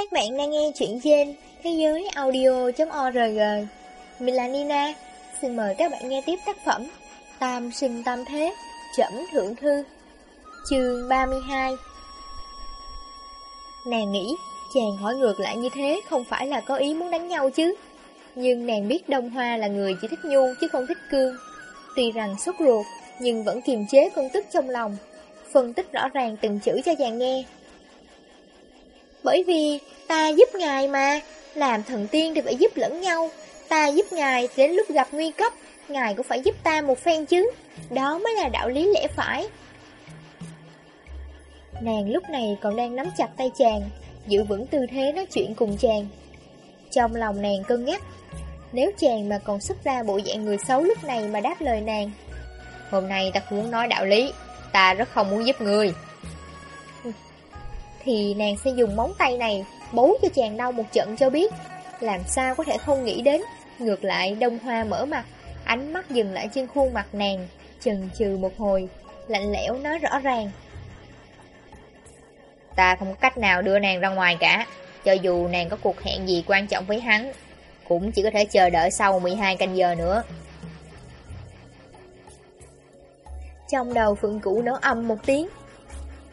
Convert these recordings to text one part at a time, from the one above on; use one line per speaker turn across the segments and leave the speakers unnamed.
Các bạn đang nghe chuyện trên thế giới audio.org Mình là Nina, xin mời các bạn nghe tiếp tác phẩm Tam sinh tam thế, trẩm thượng thư Chương 32 Nàng nghĩ chàng hỏi ngược lại như thế không phải là có ý muốn đánh nhau chứ? Nhưng nàng biết Đông Hoa là người chỉ thích nhu chứ không thích cương. Tuy rằng sốt ruột nhưng vẫn kiềm chế phân tích trong lòng. Phân tích rõ ràng từng chữ cho chàng nghe bởi vì ta giúp ngài mà, làm thần tiên thì phải giúp lẫn nhau. Ta giúp ngài đến lúc gặp nguy cấp, ngài cũng phải giúp ta một phen chứ. Đó mới là đạo lý lẽ phải. Nàng lúc này còn đang nắm chặt tay chàng, giữ vững tư thế nói chuyện cùng chàng. Trong lòng nàng cân nhắc, nếu chàng mà còn xuất ra bộ dạng người xấu lúc này mà đáp lời nàng. Hôm nay ta muốn nói đạo lý, ta rất không muốn giúp người thì nàng sẽ dùng móng tay này bấu cho chàng đau một trận cho biết. Làm sao có thể không nghĩ đến, ngược lại đông hoa mở mặt, ánh mắt dừng lại trên khuôn mặt nàng, chần chừ một hồi, lạnh lẽo nói rõ ràng. Ta không có cách nào đưa nàng ra ngoài cả, cho dù nàng có cuộc hẹn gì quan trọng với hắn, cũng chỉ có thể chờ đợi sau 12 canh giờ nữa. Trong đầu Phượng Cũ nở âm một tiếng,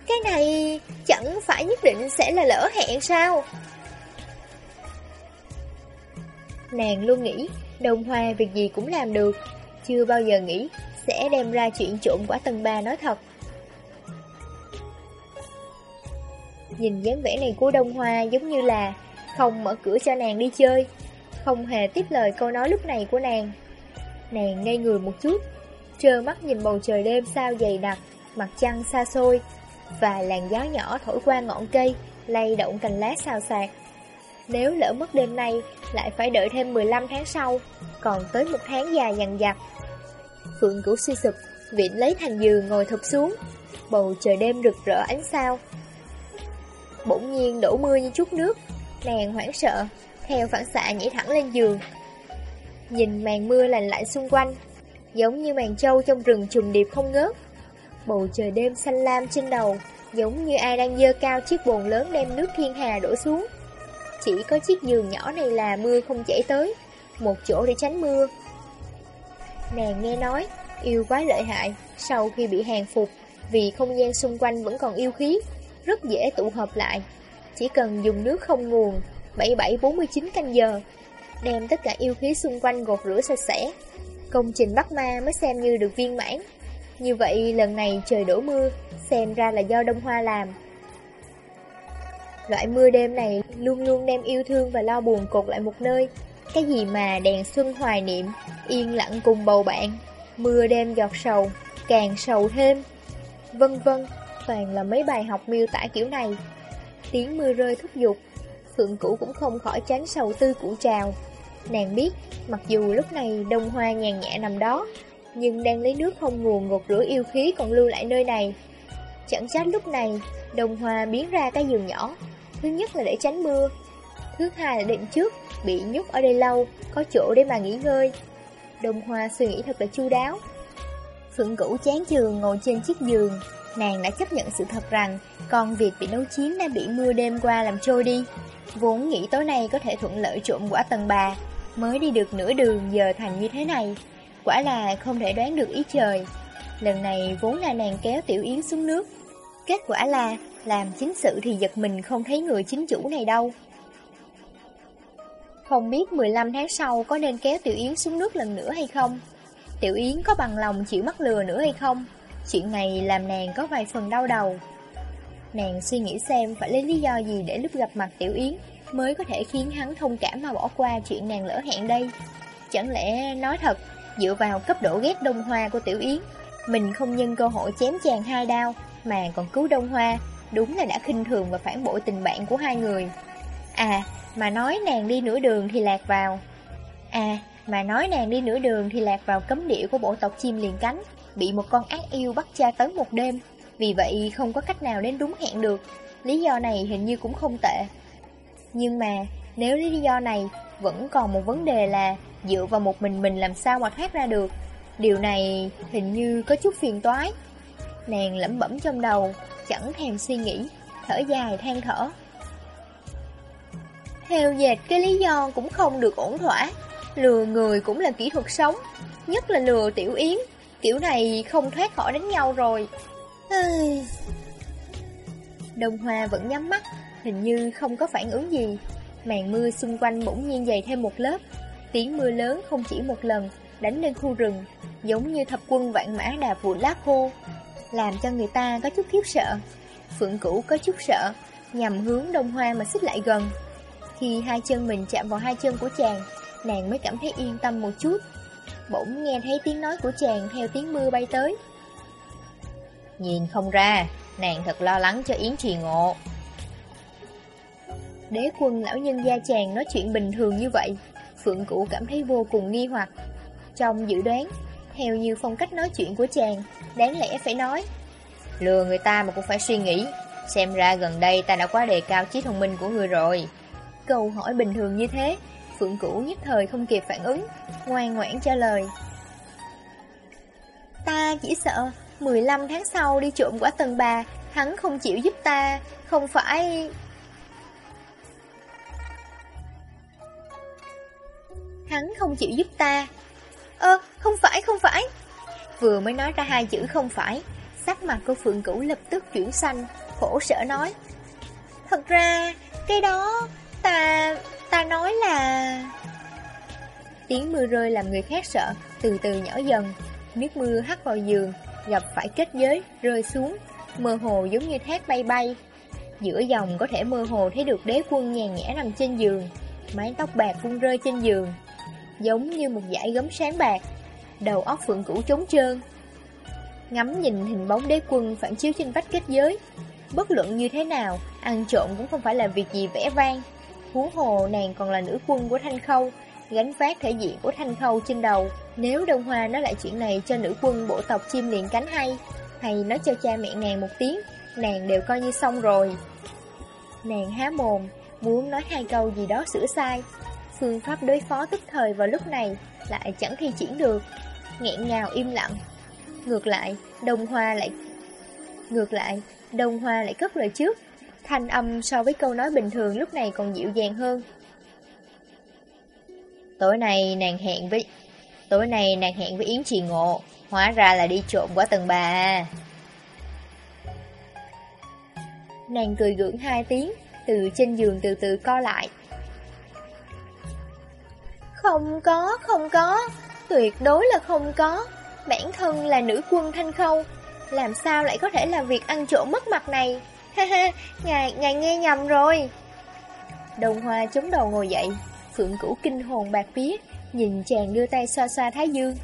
cái này chẳng phải nhất định sẽ là lỡ hẹn sao? Nàng luôn nghĩ Đồng Hoa việc gì cũng làm được, Chưa bao giờ nghĩ Sẽ đem ra chuyện trộm quả tầng ba nói thật Nhìn dáng vẻ này của Đông Hoa giống như là Không mở cửa cho nàng đi chơi, Không hề tiếp lời câu nói lúc này của nàng Nàng ngây người một chút, Trơ mắt nhìn bầu trời đêm sao dày đặc, Mặt trăng xa xôi và làn gió nhỏ thổi qua ngọn cây, lay động cành lá xào xạc. Nếu lỡ mất đêm nay, lại phải đợi thêm 15 tháng sau, còn tới một tháng dài dằn dặt. Phượng Cửu suy sụp, viện lấy thành giường ngồi thụp xuống, bầu trời đêm rực rỡ ánh sao. Bỗng nhiên đổ mưa như chút nước, nàng hoảng sợ, theo phản xạ nhảy thẳng lên giường. Nhìn màn mưa lành lạnh xung quanh, giống như màn trâu trong rừng trùng điệp không ngớt. Bầu trời đêm xanh lam trên đầu, giống như ai đang dơ cao chiếc bồn lớn đem nước thiên hà đổ xuống. Chỉ có chiếc giường nhỏ này là mưa không chảy tới, một chỗ để tránh mưa. Nàng nghe nói, yêu quá lợi hại, sau khi bị hàng phục, vì không gian xung quanh vẫn còn yêu khí, rất dễ tụ hợp lại. Chỉ cần dùng nước không nguồn, 77-49 canh giờ, đem tất cả yêu khí xung quanh gột rửa sạch sẽ. Công trình bắt ma mới xem như được viên mãn. Như vậy lần này trời đổ mưa, xem ra là do Đông Hoa làm. Loại mưa đêm này luôn luôn đem yêu thương và lo buồn cột lại một nơi. Cái gì mà đèn xuân hoài niệm, yên lặng cùng bầu bạn, mưa đêm giọt sầu, càng sầu thêm. Vân vân, toàn là mấy bài học miêu tả kiểu này. Tiếng mưa rơi thúc giục, Phượng Cũ cũng không khỏi tránh sầu tư cũ trào. Nàng biết, mặc dù lúc này đông hoa nhàn nhẹ nằm đó, nhưng đang lấy nước không nguồn ngột rửa yêu khí còn lưu lại nơi này. Chẳng trách lúc này, đồng hòa biến ra cái giường nhỏ. Thứ nhất là để tránh mưa, thứ hai là định trước, bị nhúc ở đây lâu, có chỗ để mà nghỉ ngơi. Đồng hòa suy nghĩ thật là chu đáo. Phượng Cửu chán trường ngồi trên chiếc giường, nàng đã chấp nhận sự thật rằng con việc bị nấu chín đã bị mưa đêm qua làm trôi đi. Vốn nghĩ tối nay có thể thuận lợi trộm quả tầng bà, mới đi được nửa đường giờ thành như thế này. Quả là không thể đoán được ý trời. Lần này vốn là nàng kéo Tiểu Yến xuống nước. Kết quả là, Làm chính sự thì giật mình không thấy người chính chủ này đâu. Không biết 15 tháng sau Có nên kéo Tiểu Yến xuống nước lần nữa hay không? Tiểu Yến có bằng lòng chịu mắc lừa nữa hay không? Chuyện này làm nàng có vài phần đau đầu. Nàng suy nghĩ xem phải lấy lý do gì để lúc gặp mặt Tiểu Yến Mới có thể khiến hắn thông cảm mà bỏ qua chuyện nàng lỡ hẹn đây. Chẳng lẽ nói thật Dựa vào cấp độ ghét Đông Hoa của Tiểu Yến. Mình không nhân cơ hội chém chàng hai đao, Mà còn cứu Đông Hoa. Đúng là đã khinh thường và phản bội tình bạn của hai người. À mà nói nàng đi nửa đường thì lạc vào. À mà nói nàng đi nửa đường thì lạc vào cấm địa của bộ tộc chim liền cánh, Bị một con ác yêu bắt tra tấn một đêm. Vì vậy, không có cách nào đến đúng hẹn được. Lý do này hình như cũng không tệ. Nhưng mà, nếu lý do này vẫn còn một vấn đề là dựa vào một mình mình làm sao mà thoát ra được. Điều này hình như có chút phiền toái. Nàng lẩm bẩm trong đầu, chẳng thèm suy nghĩ, thở dài than thở. Theo dệt cái lý do cũng không được ổn thỏa, lừa người cũng là kỹ thuật sống, nhất là lừa tiểu yến, kiểu này không thoát khỏi đánh nhau rồi. Đông Hoa vẫn nhắm mắt, hình như không có phản ứng gì. Màn mưa xung quanh bỗng nhiên dày thêm một lớp. Tiếng mưa lớn không chỉ một lần, đánh lên khu rừng, giống như thập quân vạn mã đạp vụ lá khô, làm cho người ta có chút khiếp sợ. Phượng Cửu có chút sợ, nhằm hướng Đông Hoa mà xích lại gần. Khi hai chân mình chạm vào hai chân của chàng, nàng mới cảm thấy yên tâm một chút. Bỗng nghe thấy tiếng nói của chàng theo tiếng mưa bay tới.
Nhìn không ra, nàng thật lo lắng cho Yến Trì Ngộ.
Đế quân lão nhân gia chàng nói chuyện bình thường như vậy, Phượng Cụ cảm thấy vô cùng nghi hoặc. Trong dự đoán, theo như phong cách nói chuyện của chàng, đáng lẽ phải nói.
Lừa người ta mà cũng phải suy nghĩ, xem ra gần đây ta đã quá đề cao trí thông minh của người rồi.
Câu hỏi bình thường như thế, Phượng Cụ nhất thời không kịp phản ứng, ngoan ngoãn trả lời. Ta chỉ sợ 15 tháng sau đi trộm quả tầng bà, hắn không chịu giúp ta, không phải... Hắn không chịu giúp ta. Ơ, không phải, không phải. Vừa mới nói ra hai chữ không phải, sắc mặt của Phượng Cửu lập tức chuyển xanh, khổ sở nói. Thật ra, cái đó, ta, ta nói là... Tiếng mưa rơi làm người khác sợ, từ từ nhỏ dần, nước mưa hắt vào giường, gặp phải kết giới, rơi xuống, mơ hồ giống như thác bay bay. Giữa dòng có thể mơ hồ thấy được đế quân nhàn nhã nằm trên giường, mái tóc bạc vung rơi trên giường, giống như một dải gấm sáng bạc, đầu óc phượng cũ trống trơn. Ngắm nhìn hình bóng đế quân phản chiếu trên vách kết giới, bất luận như thế nào, ăn trộm cũng không phải là việc gì vẽ vang. Huống hồ nàng còn là nữ quân của Thanh Khâu, gánh vác thể diện của Thanh Khâu trên đầu. Nếu Đông Hoa nói lại chuyện này cho nữ quân bộ tộc chim liền cánh hay, hay nói cho cha mẹ nàng một tiếng, nàng đều coi như xong rồi. Nàng há mồm, muốn nói hai câu gì đó sửa sai. Phương pháp đối phó tức thời vào lúc này lại chẳng thi triển được, nghẹn ngào im lặng. Ngược lại, Đông Hoa lại Ngược lại, Đông Hoa lại cất lời trước, thanh âm so với câu nói bình thường lúc này còn dịu dàng hơn.
Tối nay nàng hẹn với Tối nay nàng hẹn với Yến Trì Ngộ Hóa ra là đi trộm qua tầng bà
Nàng cười gượng hai tiếng Từ trên giường từ từ co lại không có, không có. Tuyệt đối là không có. Bản thân là nữ quân thanh khâu Làm sao lại có thể làm việc ăn trộm mất mặt này? Ha ha, ngài, ngài nghe nhầm rồi. Đồng hoa chống đầu ngồi dậy Phượng cũ kinh hồn bạc phía Nhìn chàng đưa tay xoa xoa thái dương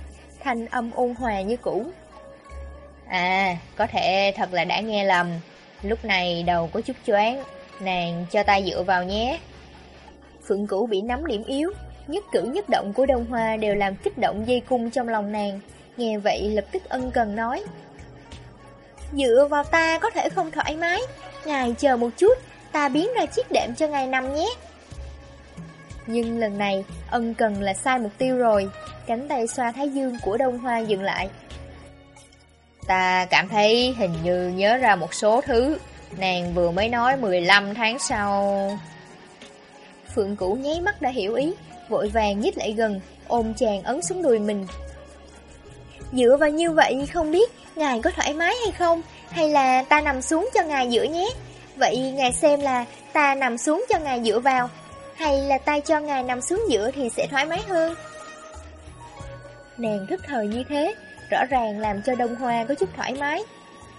Thanh âm ôn hòa như cũ.
À có thể thật là đã nghe lầm. Lúc này đầu có chút choáng Nàng cho tay dựa vào nhé.
Phượng cũ bị nắm điểm yếu Nhất cử nhất động của đông hoa Đều làm kích động dây cung trong lòng nàng Nghe vậy lập tức ân cần nói Dựa vào ta có thể không thoải mái Ngài chờ một chút Ta biến ra chiếc đệm cho ngài nằm nhé nhưng lần này, ân cần là sai mục tiêu rồi. Cánh tay xoa thái dương của Đông Hoa dừng lại.
Ta cảm thấy hình như nhớ ra một số thứ. Nàng vừa mới nói 15 tháng sau.
Phượng Cũ nháy mắt đã hiểu ý, vội vàng nhích lại gần, ôm chàng ấn xuống đùi mình. Dựa vào như vậy không biết ngài có thoải mái hay không, hay là ta nằm xuống cho ngài dựa nhé. Vậy ngài xem là ta nằm xuống cho ngài dựa vào, hay là tay cho ngài nằm xuống giữa thì sẽ thoải mái hơn Nàng thức thời như thế Rõ ràng làm cho Đông Hoa có chút thoải mái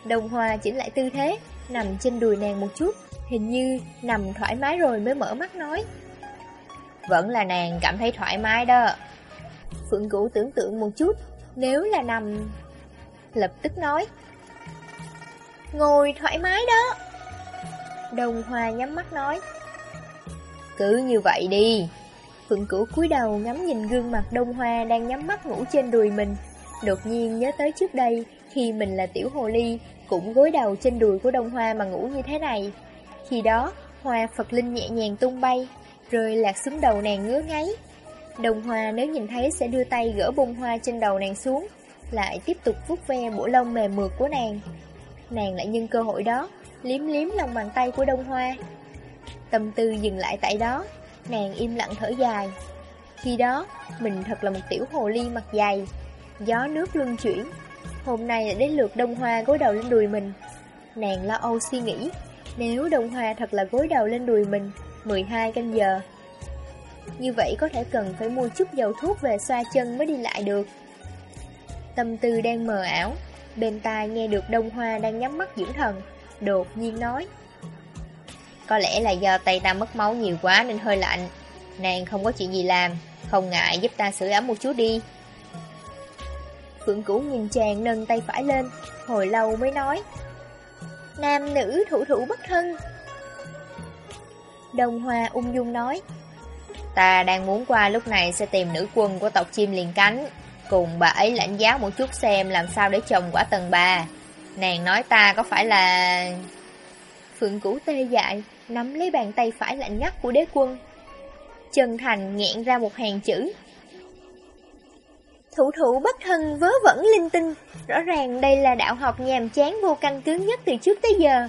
Đông Hoa chỉnh lại tư thế Nằm trên đùi nàng một chút Hình như nằm thoải mái rồi mới mở mắt nói
vẫn là nàng cảm thấy thoải mái đó
Phượng Cửu tưởng tượng một chút Nếu là nằm Lập tức nói Ngồi thoải mái đó Đồng Hoa nhắm mắt nói
cứ như vậy đi.
Phượng Cửu cúi đầu ngắm nhìn gương mặt Đông Hoa đang nhắm mắt ngủ trên đùi mình. Đột nhiên nhớ tới trước đây, khi mình là tiểu hồ ly, cũng gối đầu trên đùi của Đông Hoa mà ngủ như thế này. Khi đó, hoa Phật Linh nhẹ nhàng tung bay, rơi lạc xuống đầu nàng ngứa ngáy. Đông Hoa nếu nhìn thấy sẽ đưa tay gỡ bông hoa trên đầu nàng xuống, lại tiếp tục vuốt ve bộ lông mềm mượt của nàng. Nàng lại nhân cơ hội đó, liếm liếm lòng bàn tay của Đông Hoa, Tâm tư dừng lại tại đó nàng im lặng thở dài. Khi đó, mình thật là một tiểu hồ ly mặt dày, gió nước luân chuyển. Hôm nay là đến lượt đông hoa gối đầu lên đùi mình. Nàng lo âu suy nghĩ, nếu đông hoa thật là gối đầu lên đùi mình 12 canh giờ. Như vậy có thể cần phải mua chút dầu thuốc về xoa chân mới đi lại được. Tâm tư đang mờ ảo, bên tai nghe được đông hoa đang nhắm mắt dưỡng thần, đột nhiên nói.
Có lẽ là do tay ta mất máu nhiều quá nên hơi lạnh. Nàng không có chuyện gì làm, không ngại giúp ta sửa ấm một chút đi.
Phượng Cửu nhìn chàng nâng tay phải lên, hồi lâu mới nói. Nam nữ thủ thủ bất thân. Đồng Hoa ung dung nói.
Ta đang muốn qua lúc này sẽ tìm nữ quân của tộc chim liền cánh, cùng bà ấy lãnh giáo một chút xem làm sao để trồng quả tầng bà. Nàng nói ta có phải là...
Phượng Cửu tê dại, nắm lấy bàn tay phải lạnh ngắt của đế quân. Trần Thành nghẹn ra một hàng chữ. Thủ thủ bất thân vớ vẩn linh tinh, rõ ràng đây là đạo học nhàm chán vô căn cứ nhất từ trước tới giờ.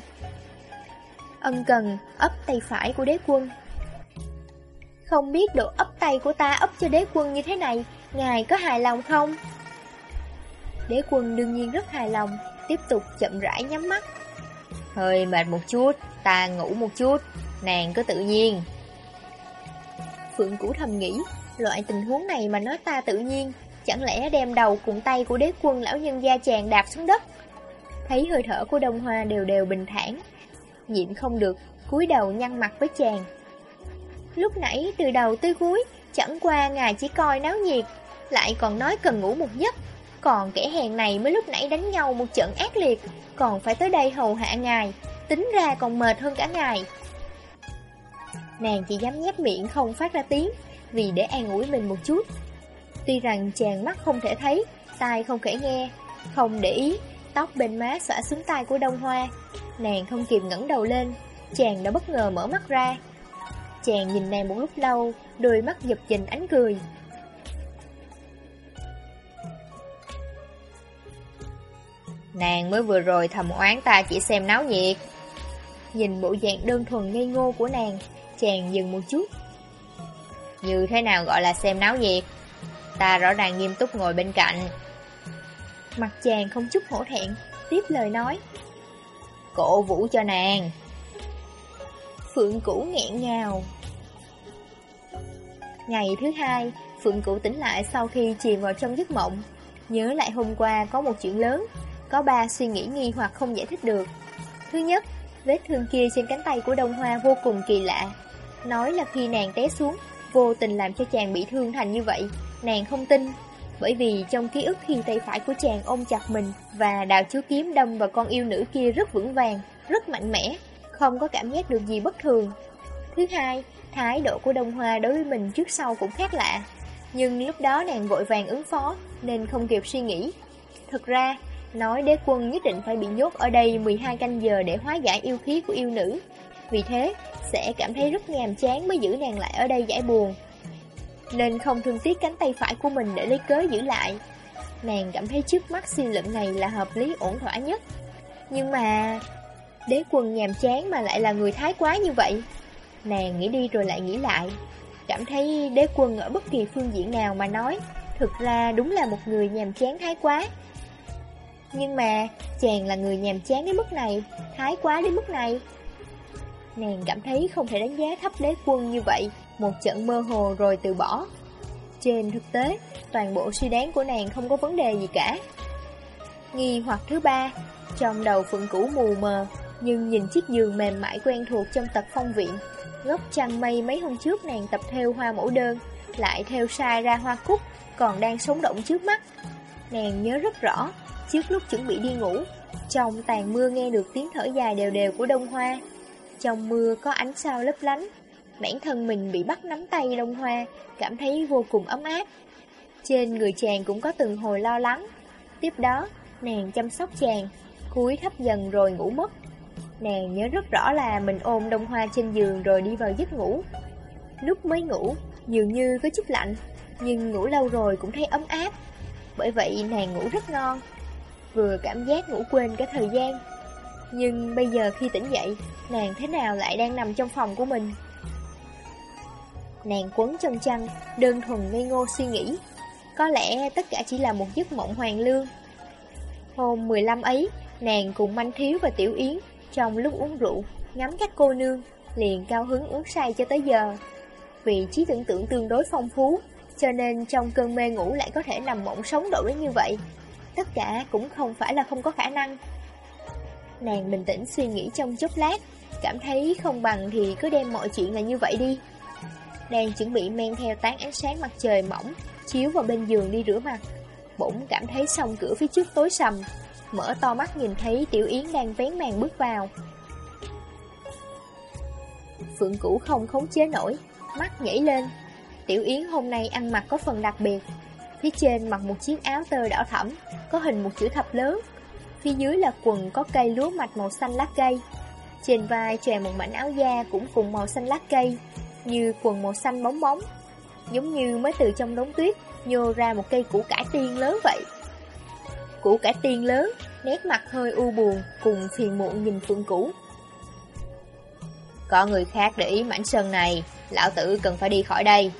Ân cần ấp tay phải của đế quân. Không biết độ ấp tay của ta ấp cho đế quân như thế này, ngài có hài lòng không? Đế quân đương nhiên rất hài lòng, tiếp tục chậm rãi nhắm mắt.
Hơi mệt một chút, ta ngủ một chút, nàng cứ tự nhiên.
Phượng Cũ thầm nghĩ, loại tình huống này mà nói ta tự nhiên, chẳng lẽ đem đầu cùng tay của đế quân lão nhân gia chàng đạp xuống đất. Thấy hơi thở của đông hoa đều đều bình thản, nhịn không được, cúi đầu nhăn mặt với chàng. Lúc nãy từ đầu tới cuối, chẳng qua ngài chỉ coi náo nhiệt, lại còn nói cần ngủ một giấc. Còn kẻ hèn này mới lúc nãy đánh nhau một trận ác liệt, còn phải tới đây hầu hạ ngài, tính ra còn mệt hơn cả ngài. Nàng chỉ dám nhép miệng không phát ra tiếng, vì để an ủi mình một chút. Tuy rằng chàng mắt không thể thấy, tai không thể nghe, không để ý, tóc bên má xõa xuống tai của đông hoa. Nàng không kịp ngẩng đầu lên, chàng đã bất ngờ mở mắt ra. Chàng nhìn nàng một lúc lâu, đôi mắt giật dình ánh cười.
Nàng mới vừa rồi thầm oán ta chỉ xem náo nhiệt.
Nhìn bộ dạng đơn thuần ngây ngô của nàng, chàng dừng một chút.
Như thế nào gọi là xem náo nhiệt? Ta rõ ràng nghiêm túc ngồi bên cạnh.
Mặt chàng không chút hổ thẹn, tiếp lời nói.
Cổ vũ cho nàng.
Phượng Cũ nghẹn ngào. Ngày thứ hai, Phượng Cũ tỉnh lại sau khi chìm vào trong giấc mộng. Nhớ lại hôm qua có một chuyện lớn, có ba suy nghĩ nghi hoặc không giải thích được. Thứ nhất, vết thương kia trên cánh tay của Đông Hoa vô cùng kỳ lạ. Nói là khi nàng té xuống, vô tình làm cho chàng bị thương thành như vậy, nàng không tin. Bởi vì trong ký ức khi tay phải của chàng ôm chặt mình và đào chú kiếm đâm vào con yêu nữ kia rất vững vàng, rất mạnh mẽ, không có cảm giác được gì bất thường. Thứ hai, thái độ của Đông Hoa đối với mình trước sau cũng khác lạ. Nhưng lúc đó nàng vội vàng ứng phó nên không kịp suy nghĩ. Thực ra, nói đế quân nhất định phải bị nhốt ở đây 12 canh giờ để hóa giải yêu khí của yêu nữ. Vì thế, sẽ cảm thấy rất nhàm chán mới giữ nàng lại ở đây giải buồn. Nên không thương tiếc cánh tay phải của mình để lấy cớ giữ lại. Nàng cảm thấy trước mắt suy luận này là hợp lý ổn thỏa nhất. Nhưng mà... Đế quân nhàm chán mà lại là người thái quá như vậy. Nàng nghĩ đi rồi lại nghĩ lại. Cảm thấy đế quân ở bất kỳ phương diện nào mà nói, thực ra đúng là một người nhàm chán thái quá. Nhưng mà, chàng là người nhàm chán đến mức này, thái quá đến mức này. Nàng cảm thấy không thể đánh giá thấp đế quân như vậy, một trận mơ hồ rồi từ bỏ. Trên thực tế, toàn bộ suy đoán của nàng không có vấn đề gì cả. Nghi hoặc thứ ba, trong đầu phượng cũ mù mờ, nhưng nhìn chiếc giường mềm mại quen thuộc trong tật phong viện, góc trăng mây mấy hôm trước nàng tập theo hoa mẫu đơn, lại theo sai ra hoa cúc, còn đang sống động trước mắt. Nàng nhớ rất rõ, trước lúc chuẩn bị đi ngủ, trong tàn mưa nghe được tiếng thở dài đều đều của đông hoa. Trong mưa có ánh sao lấp lánh, bản thân mình bị bắt nắm tay đông hoa, cảm thấy vô cùng ấm áp. Trên người chàng cũng có từng hồi lo lắng. Tiếp đó, nàng chăm sóc chàng, cúi thấp dần rồi ngủ mất. Nàng nhớ rất rõ là mình ôm đông hoa trên giường rồi đi vào giấc ngủ. Lúc mới ngủ, dường như có chút lạnh, nhưng ngủ lâu rồi cũng thấy ấm áp. Bởi vậy nàng ngủ rất ngon, vừa cảm giác ngủ quên cả thời gian. Nhưng bây giờ khi tỉnh dậy, nàng thế nào lại đang nằm trong phòng của mình? Nàng quấn trong chăn, đơn thuần ngây ngô suy nghĩ. Có lẽ tất cả chỉ là một giấc mộng hoàng lương. Hôm 15 ấy, nàng cùng Manh Thiếu và Tiểu Yến trong lúc uống rượu, ngắm các cô nương, liền cao hứng uống say cho tới giờ. Vì trí tưởng tượng tương đối phong phú, cho nên trong cơn mê ngủ lại có thể nằm mộng sống độ như vậy. Tất cả cũng không phải là không có khả năng. Nàng bình tĩnh suy nghĩ trong chốc lát, cảm thấy không bằng thì cứ đem mọi chuyện là như vậy đi. Đang chuẩn bị men theo tán ánh sáng mặt trời mỏng, chiếu vào bên giường đi rửa mặt. Bỗng cảm thấy song cửa phía trước tối sầm, mở to mắt nhìn thấy Tiểu Yến đang vén màn bước vào. Phượng Cũ không khống chế nổi, mắt nhảy lên. Tiểu Yến hôm nay ăn mặc có phần đặc biệt. Phía trên mặc một chiếc áo tơ đỏ thẫm, có hình một chữ thập lớn. Phía dưới là quần có cây lúa mạch màu xanh lá cây. Trên vai chèn một mảnh áo da cũng cùng màu xanh lá cây, như quần màu xanh bóng bóng. Giống như mới từ trong đống tuyết nhô ra một cây củ cải tiên lớn vậy. Củ cải tiên lớn, nét mặt hơi u buồn cùng phiền muộn nhìn Phượng Cũ.
Có người khác để ý mảnh sơn này, lão tử cần phải đi khỏi đây.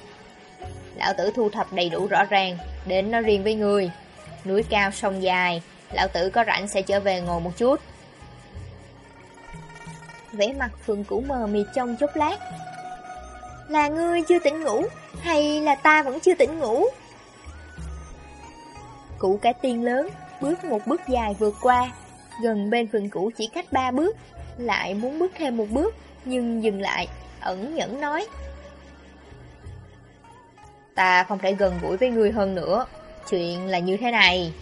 Lão tử thu thập đầy đủ rõ ràng, đến nó riêng với người. Núi cao sông dài, lão tử có rảnh sẽ trở về ngồi một chút.
Vẻ mặt Phượng Cũ mờ mịt trong chốc lát. Là ngươi chưa tỉnh ngủ, hay là ta vẫn chưa tỉnh ngủ? Cụ cái tiên lớn, bước một bước dài vượt qua, gần bên Phượng Cũ chỉ cách ba bước, lại muốn bước thêm một bước, nhưng dừng lại, ẩn nhẫn nói.
Ta không thể gần gũi với ngươi hơn nữa, chuyện là như thế này.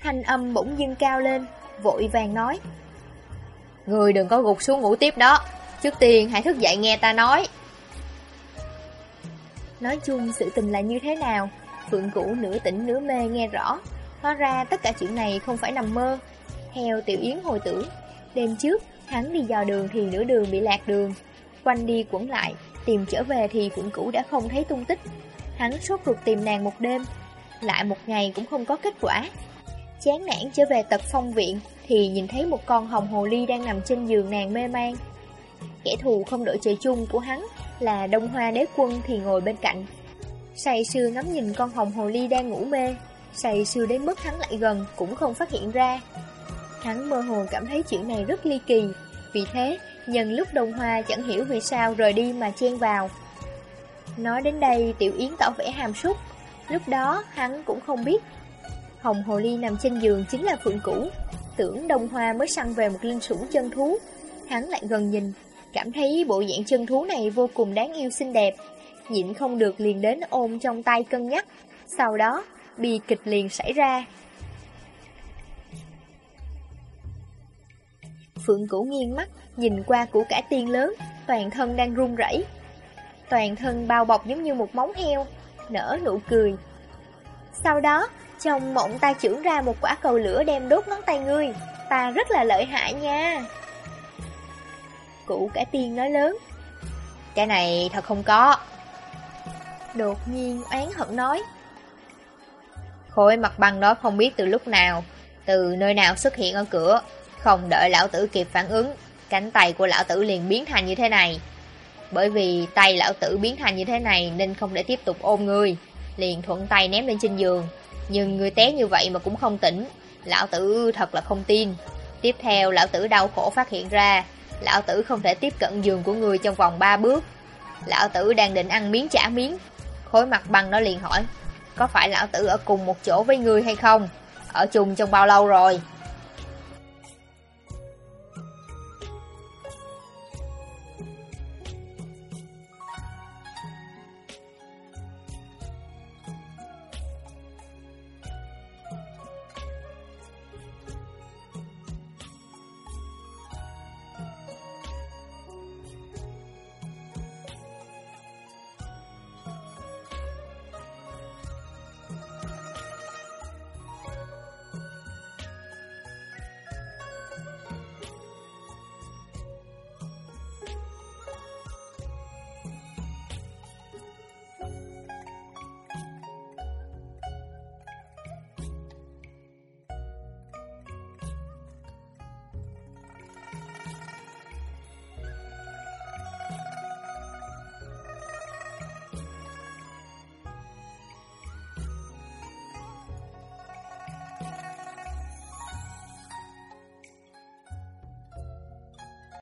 Thanh âm bỗng dưng cao lên, vội vàng nói.
Người đừng có gục xuống ngủ tiếp đó, trước tiên hãy thức dậy nghe ta nói.
Nói chung sự tình là như thế nào, Phượng Cũ nửa tỉnh nửa mê nghe rõ, hóa ra tất cả chuyện này không phải nằm mơ. Theo Tiểu Yến hồi tưởng, đêm trước Hắn đi dò đường thì nửa đường bị lạc đường. Quanh đi quẩn lại Tìm trở về thì Phượng Cũ đã không thấy tung tích. Hắn sốt ruột tìm nàng một đêm Lại một ngày cũng không có kết quả. Chán nản trở về tật phong viện Thì nhìn thấy một con hồng hồ ly đang nằm trên giường nàng mê man. Kẻ thù không đội trời chung của hắn Là Đông Hoa đế quân thì ngồi bên cạnh. Say sư ngắm nhìn con hồng hồ ly đang ngủ mê. Say sư đến mức hắn lại gần cũng không phát hiện ra. Hắn mơ hồ cảm thấy chuyện này rất ly kỳ, vì thế, nhân lúc đông hoa chẳng hiểu vì sao rời đi mà chen vào. Nói đến đây, Tiểu Yến tỏ vẻ hàm súc, lúc đó hắn cũng không biết. Hồng Hồ Ly nằm trên giường chính là Phượng Cũ, tưởng Đông Hoa mới săn về một linh sủng chân thú. Hắn lại gần nhìn, cảm thấy bộ dạng chân thú này vô cùng đáng yêu xinh đẹp, nhịn không được liền đến ôm trong tay cân nhắc. Sau đó, bi kịch liền xảy ra. Phượng Cửu nghiêng mắt, nhìn qua củ cải tiên lớn, toàn thân đang run rẩy. Toàn thân bao bọc giống như một móng heo, nở nụ cười. Sau đó, trong mộng ta trưởng ra một quả cầu lửa đem đốt ngón tay ngươi, ta rất là lợi hại nha. Cụ cải tiên nói lớn.
Cái này thật không có.
Đột nhiên oán hận nói.
Khối mặt băng đó không biết từ lúc nào, từ nơi nào xuất hiện ở cửa, không đợi lão tử kịp phản ứng, cánh tay của lão tử liền biến thành như thế này. Bởi vì tay lão tử biến thành như thế này nên không để tiếp tục ôm người, liền thuận tay ném lên trên giường. Nhưng người té như vậy mà cũng không tỉnh, lão tử thật là không tin. Tiếp theo lão tử đau khổ phát hiện ra, lão tử không thể tiếp cận giường của người trong vòng 3 bước. Lão tử đang định ăn miếng trả miếng, khối mặt băng nó liền hỏi, có phải lão tử ở cùng một chỗ với người hay không? Ở chung trong bao lâu rồi?